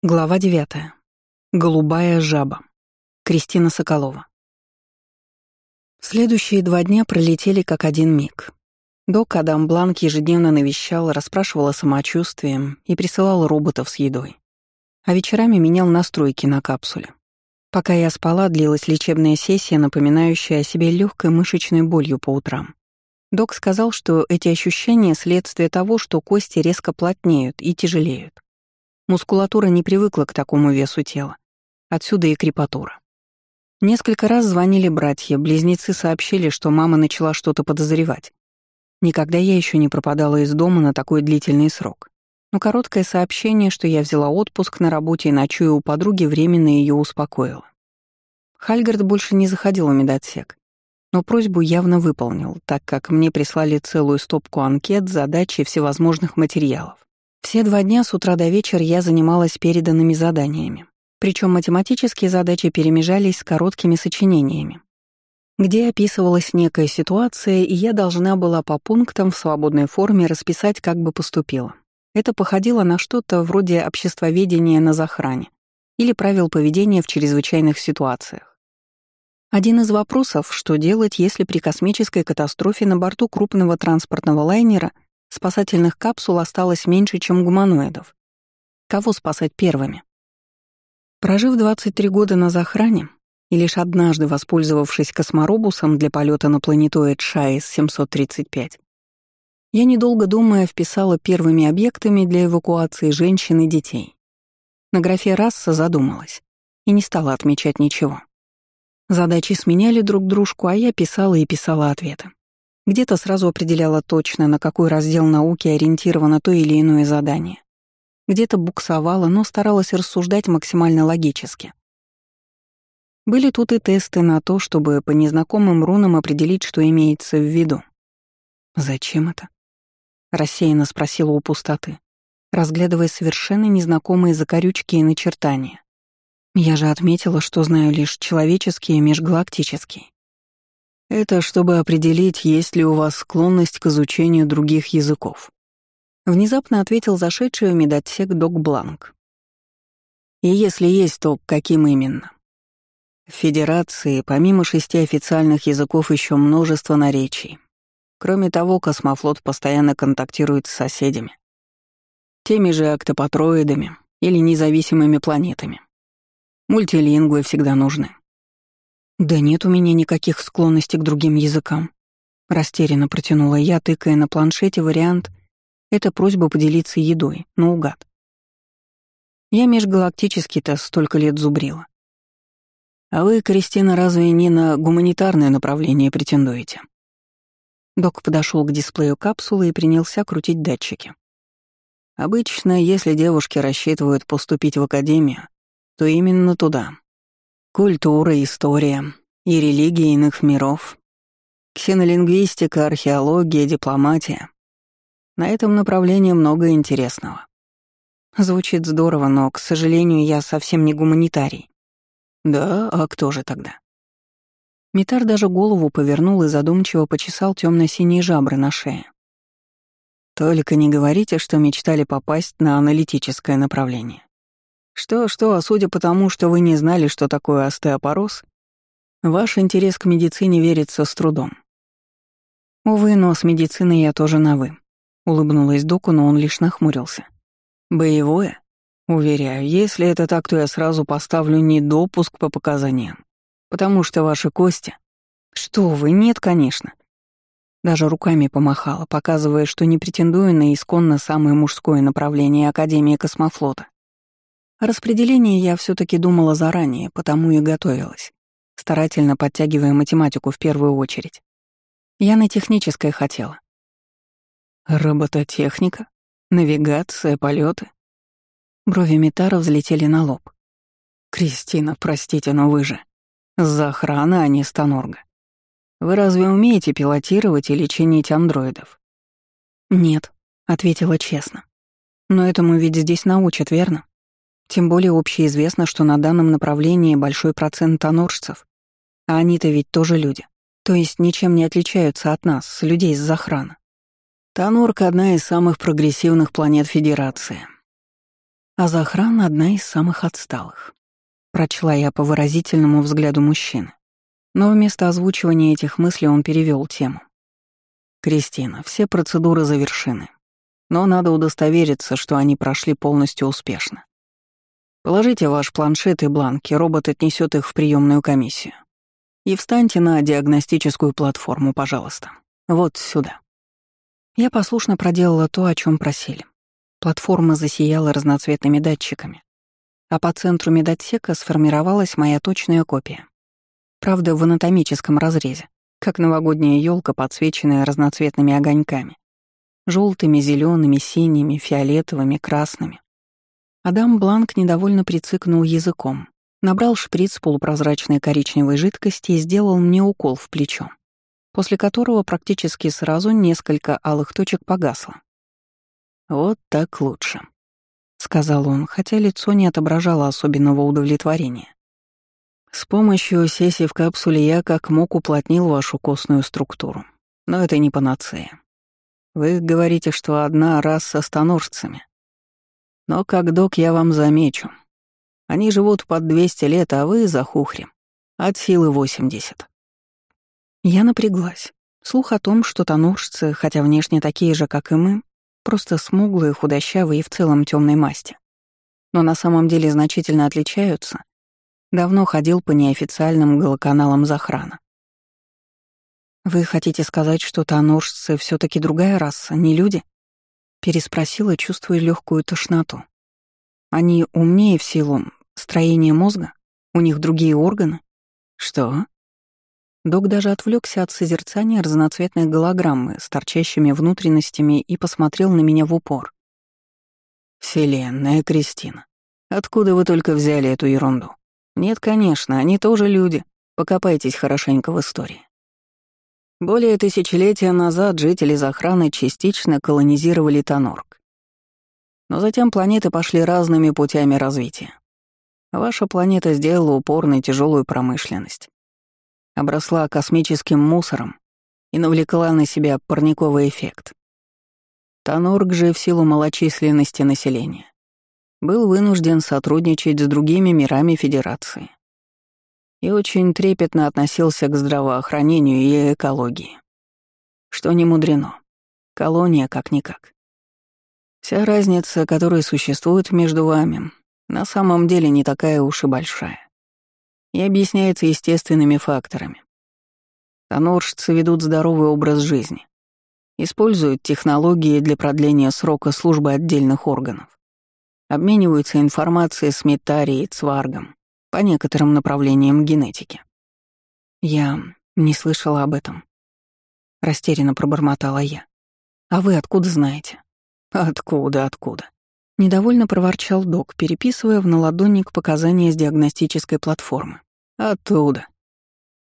Глава 9. Голубая жаба. Кристина Соколова. Следующие два дня пролетели как один миг. Док Адам Бланк ежедневно навещал, расспрашивал о самочувствии и присылал роботов с едой. А вечерами менял настройки на капсуле. Пока я спала, длилась лечебная сессия, напоминающая о себе легкой мышечной болью по утрам. Док сказал, что эти ощущения — следствие того, что кости резко плотнеют и тяжелеют. Мускулатура не привыкла к такому весу тела. Отсюда и крепатура. Несколько раз звонили братья, близнецы сообщили, что мама начала что-то подозревать. Никогда я еще не пропадала из дома на такой длительный срок. Но короткое сообщение, что я взяла отпуск на работе и ночую у подруги, временно ее успокоило. Хальгард больше не заходил в медотсек, но просьбу явно выполнил, так как мне прислали целую стопку анкет, задач и всевозможных материалов. Все два дня с утра до вечера я занималась переданными заданиями. Причем математические задачи перемежались с короткими сочинениями, где описывалась некая ситуация, и я должна была по пунктам в свободной форме расписать, как бы поступила. Это походило на что-то вроде обществоведения на захране или правил поведения в чрезвычайных ситуациях. Один из вопросов, что делать, если при космической катастрофе на борту крупного транспортного лайнера — Спасательных капсул осталось меньше, чем гуманоидов. Кого спасать первыми? Прожив 23 года на захране и лишь однажды воспользовавшись косморобусом для полета на планетоид ШАИС-735, я, недолго думая, вписала первыми объектами для эвакуации женщин и детей. На графе «раса» задумалась и не стала отмечать ничего. Задачи сменяли друг дружку, а я писала и писала ответы. Где-то сразу определяла точно, на какой раздел науки ориентировано то или иное задание. Где-то буксовала, но старалась рассуждать максимально логически. Были тут и тесты на то, чтобы по незнакомым рунам определить, что имеется в виду. «Зачем это?» — рассеянно спросила у пустоты, разглядывая совершенно незнакомые закорючки и начертания. Я же отметила, что знаю лишь человеческие и межгалактические. Это чтобы определить, есть ли у вас склонность к изучению других языков. Внезапно ответил зашедший в медотсек док Бланк. И если есть, то каким именно? В Федерации, помимо шести официальных языков, еще множество наречий. Кроме того, космофлот постоянно контактирует с соседями. Теми же октопатроидами или независимыми планетами. Мультилингвы всегда нужны. «Да нет у меня никаких склонностей к другим языкам», — растерянно протянула я, тыкая на планшете вариант «это просьба поделиться едой, наугад». Я межгалактический-то столько лет зубрила. А вы, Кристина, разве не на гуманитарное направление претендуете? Док подошел к дисплею капсулы и принялся крутить датчики. Обычно, если девушки рассчитывают поступить в академию, то именно туда. Культура, история и религии иных миров. Ксенолингвистика, археология, дипломатия. На этом направлении много интересного. Звучит здорово, но, к сожалению, я совсем не гуманитарий. Да, а кто же тогда? Митар даже голову повернул и задумчиво почесал темно-синие жабры на шее. Только не говорите, что мечтали попасть на аналитическое направление. Что-что, а судя по тому, что вы не знали, что такое остеопороз, ваш интерес к медицине верится с трудом. Увы, но с медициной я тоже на «вы», — улыбнулась Доку, но он лишь нахмурился. «Боевое? Уверяю, если это так, то я сразу поставлю недопуск по показаниям, потому что ваши кости...» «Что вы, нет, конечно». Даже руками помахала, показывая, что не претендую на исконно самое мужское направление Академии космофлота. Распределение я все таки думала заранее, потому и готовилась, старательно подтягивая математику в первую очередь. Я на техническое хотела. Робототехника? Навигация, полеты. Брови Митара взлетели на лоб. «Кристина, простите, но вы же. За охрана, а не станорга. Вы разве умеете пилотировать или чинить андроидов?» «Нет», — ответила честно. «Но этому ведь здесь научат, верно?» Тем более общеизвестно, что на данном направлении большой процент тоноржцев. А они-то ведь тоже люди. То есть ничем не отличаются от нас, людей из захрана. Тонорка — одна из самых прогрессивных планет Федерации. А Захран — одна из самых отсталых. Прочла я по выразительному взгляду мужчины. Но вместо озвучивания этих мыслей он перевел тему. «Кристина, все процедуры завершены. Но надо удостовериться, что они прошли полностью успешно. Положите ваш планшет и бланки, робот отнесет их в приемную комиссию. И встаньте на диагностическую платформу, пожалуйста. Вот сюда». Я послушно проделала то, о чем просили. Платформа засияла разноцветными датчиками, а по центру медотсека сформировалась моя точная копия. Правда, в анатомическом разрезе, как новогодняя елка, подсвеченная разноцветными огоньками. желтыми, зелеными, синими, фиолетовыми, красными. Адам Бланк недовольно прицикнул языком, набрал шприц полупрозрачной коричневой жидкости и сделал мне укол в плечо, после которого практически сразу несколько алых точек погасло. «Вот так лучше», — сказал он, хотя лицо не отображало особенного удовлетворения. «С помощью сессии в капсуле я как мог уплотнил вашу костную структуру, но это не панацея. Вы говорите, что одна раса с тоноржцами. Но как док я вам замечу. Они живут под 200 лет, а вы за хухри. От силы 80. Я напряглась. Слух о том, что тоноржцы, хотя внешне такие же, как и мы, Просто смуглые, худощавые и в целом темной масти. Но на самом деле значительно отличаются. Давно ходил по неофициальным голоканалам Захрана. «Вы хотите сказать, что тоноржцы все таки другая раса, не люди?» Переспросила, чувствуя легкую тошноту. «Они умнее в силу строения мозга? У них другие органы?» «Что?» Док даже отвлекся от созерцания разноцветной голограммы с торчащими внутренностями и посмотрел на меня в упор. «Вселенная Кристина, откуда вы только взяли эту ерунду? Нет, конечно, они тоже люди. Покопайтесь хорошенько в истории. Более тысячелетия назад жители Захраны частично колонизировали Тонорг. Но затем планеты пошли разными путями развития. Ваша планета сделала упор на тяжелую промышленность обросла космическим мусором и навлекла на себя парниковый эффект. Танорг же в силу малочисленности населения был вынужден сотрудничать с другими мирами Федерации и очень трепетно относился к здравоохранению и экологии. Что не мудрено. Колония как-никак. Вся разница, которая существует между вами, на самом деле не такая уж и большая и объясняется естественными факторами. Тоноржцы ведут здоровый образ жизни, используют технологии для продления срока службы отдельных органов, обмениваются информацией с Метарией Цваргом по некоторым направлениям генетики. Я не слышала об этом. Растерянно пробормотала я. А вы откуда знаете? Откуда, откуда? Недовольно проворчал док, переписывая в наладонник показания с диагностической платформы. «Оттуда.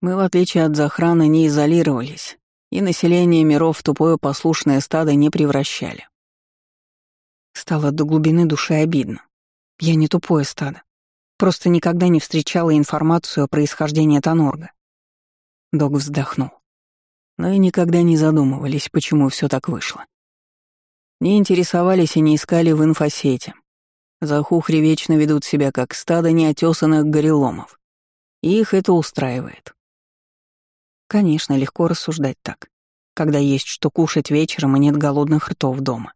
Мы, в отличие от захраны, не изолировались, и население миров в тупое послушное стадо не превращали». Стало до глубины души обидно. Я не тупое стадо. Просто никогда не встречала информацию о происхождении Тонорга. Док вздохнул. Но и никогда не задумывались, почему все так вышло. Не интересовались и не искали в инфосете. Захухри вечно ведут себя как стадо неотесанных гореломов. И их это устраивает. Конечно, легко рассуждать так, когда есть что кушать вечером и нет голодных ртов дома.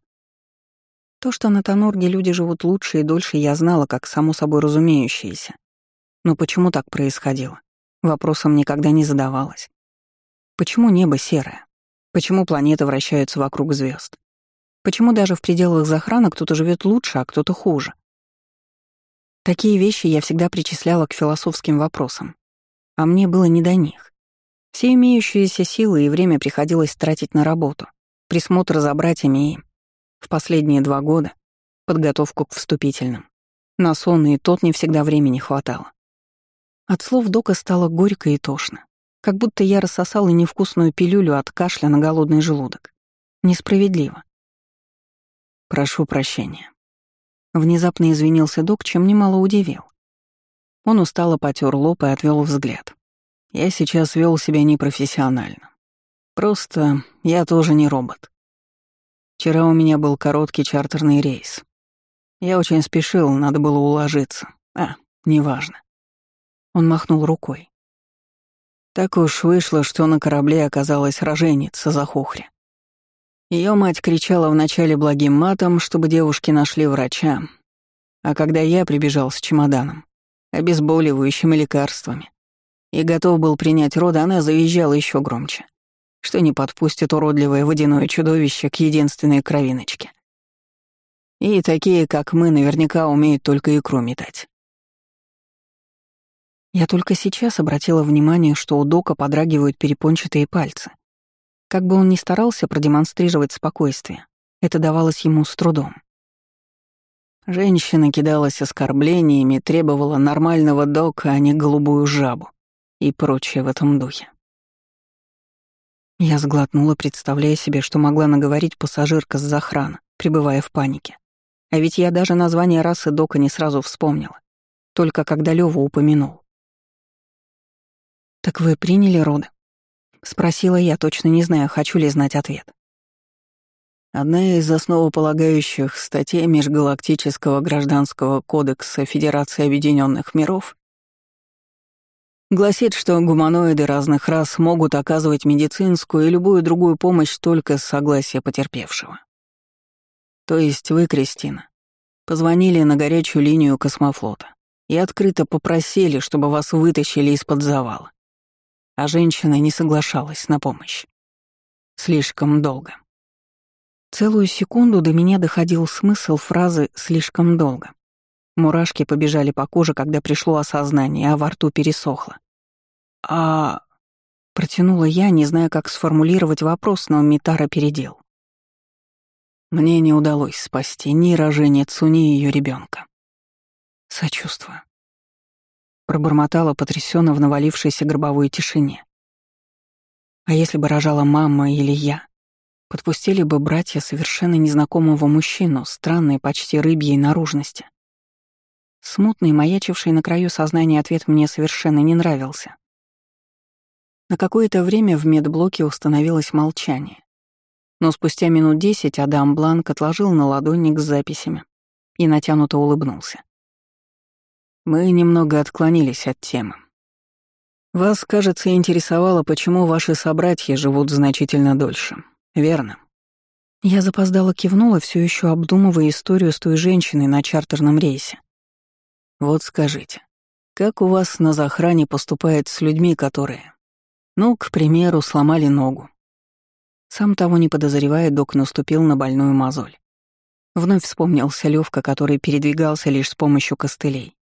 То, что на Тонорге люди живут лучше и дольше, я знала, как само собой разумеющееся. Но почему так происходило? Вопросом никогда не задавалась. Почему небо серое? Почему планеты вращаются вокруг звезд? Почему даже в пределах захрана кто-то живет лучше, а кто-то хуже? Такие вещи я всегда причисляла к философским вопросам, а мне было не до них. Все имеющиеся силы и время приходилось тратить на работу, присмотр за братьями и, в последние два года, подготовку к вступительным. На сон и тот не всегда времени хватало. От слов Дока стало горько и тошно, как будто я рассосала невкусную пилюлю от кашля на голодный желудок. Несправедливо. «Прошу прощения». Внезапно извинился док, чем немало удивил. Он устало потер лоб и отвел взгляд. Я сейчас вел себя непрофессионально. Просто я тоже не робот. Вчера у меня был короткий чартерный рейс. Я очень спешил, надо было уложиться. А, неважно. Он махнул рукой. Так уж вышло, что на корабле оказалась роженица за хухря. Ее мать кричала вначале благим матом, чтобы девушки нашли врача, а когда я прибежал с чемоданом, обезболивающими лекарствами, и готов был принять роды, она завизжала еще громче, что не подпустит уродливое водяное чудовище к единственной кровиночке. И такие, как мы, наверняка умеют только икру метать. Я только сейчас обратила внимание, что у Дока подрагивают перепончатые пальцы. Как бы он ни старался продемонстрировать спокойствие, это давалось ему с трудом. Женщина кидалась оскорблениями, требовала нормального дока, а не голубую жабу и прочее в этом духе. Я сглотнула, представляя себе, что могла наговорить пассажирка с захрана, пребывая в панике. А ведь я даже название расы Дока не сразу вспомнила, только когда Лёва упомянул. «Так вы приняли роды?» — спросила я, точно не зная, хочу ли знать ответ. Одна из основополагающих статей Межгалактического гражданского кодекса Федерации Объединенных Миров гласит, что гуманоиды разных рас могут оказывать медицинскую и любую другую помощь только с согласия потерпевшего. То есть вы, Кристина, позвонили на горячую линию космофлота и открыто попросили, чтобы вас вытащили из-под завала. А женщина не соглашалась на помощь. Слишком долго. Целую секунду до меня доходил смысл фразы «слишком долго». Мурашки побежали по коже, когда пришло осознание, а во рту пересохло. «А...» — протянула я, не зная, как сформулировать вопрос, но Митара передел. Мне не удалось спасти ни роженицу, ни ее ребенка. Сочувствую. Пробормотала потрясенно в навалившейся гробовой тишине. А если бы рожала мама или я? Подпустили бы братья совершенно незнакомого мужчину, странной, почти рыбьей наружности. Смутный, маячивший на краю сознания ответ мне совершенно не нравился. На какое-то время в медблоке установилось молчание. Но спустя минут десять Адам Бланк отложил на ладонник с записями и натянуто улыбнулся. Мы немного отклонились от темы. Вас, кажется, интересовало, почему ваши собратья живут значительно дольше верно?» Я запоздала кивнула, все еще обдумывая историю с той женщиной на чартерном рейсе. «Вот скажите, как у вас на захране поступает с людьми, которые, ну, к примеру, сломали ногу?» Сам того не подозревая, док наступил на больную мозоль. Вновь вспомнился Левка, который передвигался лишь с помощью костылей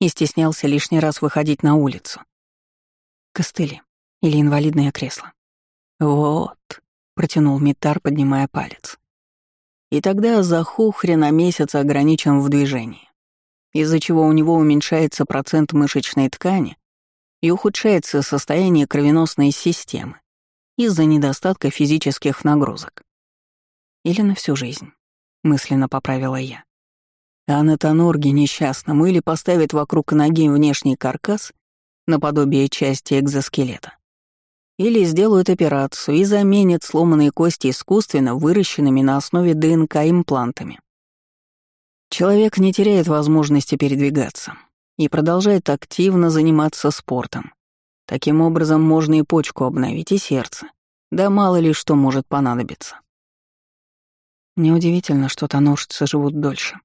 и стеснялся лишний раз выходить на улицу. Костыли или инвалидное кресло. Вот, — протянул Митар, поднимая палец. И тогда Захухря на месяц ограничен в движении, из-за чего у него уменьшается процент мышечной ткани и ухудшается состояние кровеносной системы из-за недостатка физических нагрузок. Или на всю жизнь, мысленно поправила я. А на тонорге несчастному или поставит вокруг ноги внешний каркас наподобие части экзоскелета, или сделают операцию и заменят сломанные кости искусственно выращенными на основе ДНК имплантами. Человек не теряет возможности передвигаться и продолжает активно заниматься спортом. Таким образом можно и почку обновить, и сердце. Да мало ли что может понадобиться. Неудивительно, что тоножцы живут дольше.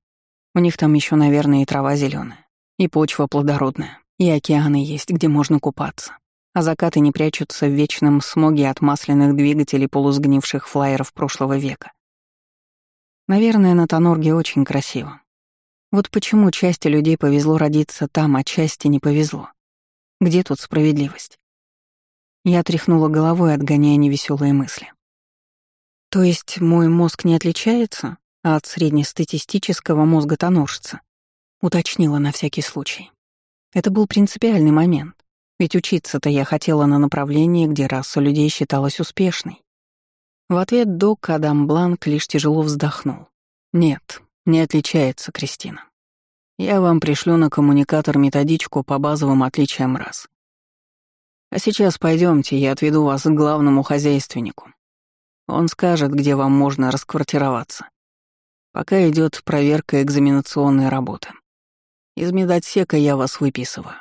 У них там еще, наверное, и трава зеленая, и почва плодородная, и океаны есть, где можно купаться а закаты не прячутся в вечном смоге от масляных двигателей полусгнивших флайеров прошлого века. Наверное, на Тонорге очень красиво. Вот почему части людей повезло родиться там, а части не повезло. Где тут справедливость? Я тряхнула головой, отгоняя невеселые мысли. То есть мой мозг не отличается от среднестатистического мозга тоноржца? Уточнила на всякий случай. Это был принципиальный момент. Ведь учиться-то я хотела на направлении, где раса людей считалась успешной. В ответ док Адам Бланк лишь тяжело вздохнул. «Нет, не отличается, Кристина. Я вам пришлю на коммуникатор методичку по базовым отличиям рас. А сейчас пойдемте, я отведу вас к главному хозяйственнику. Он скажет, где вам можно расквартироваться. Пока идет проверка экзаменационной работы. Из медотсека я вас выписываю.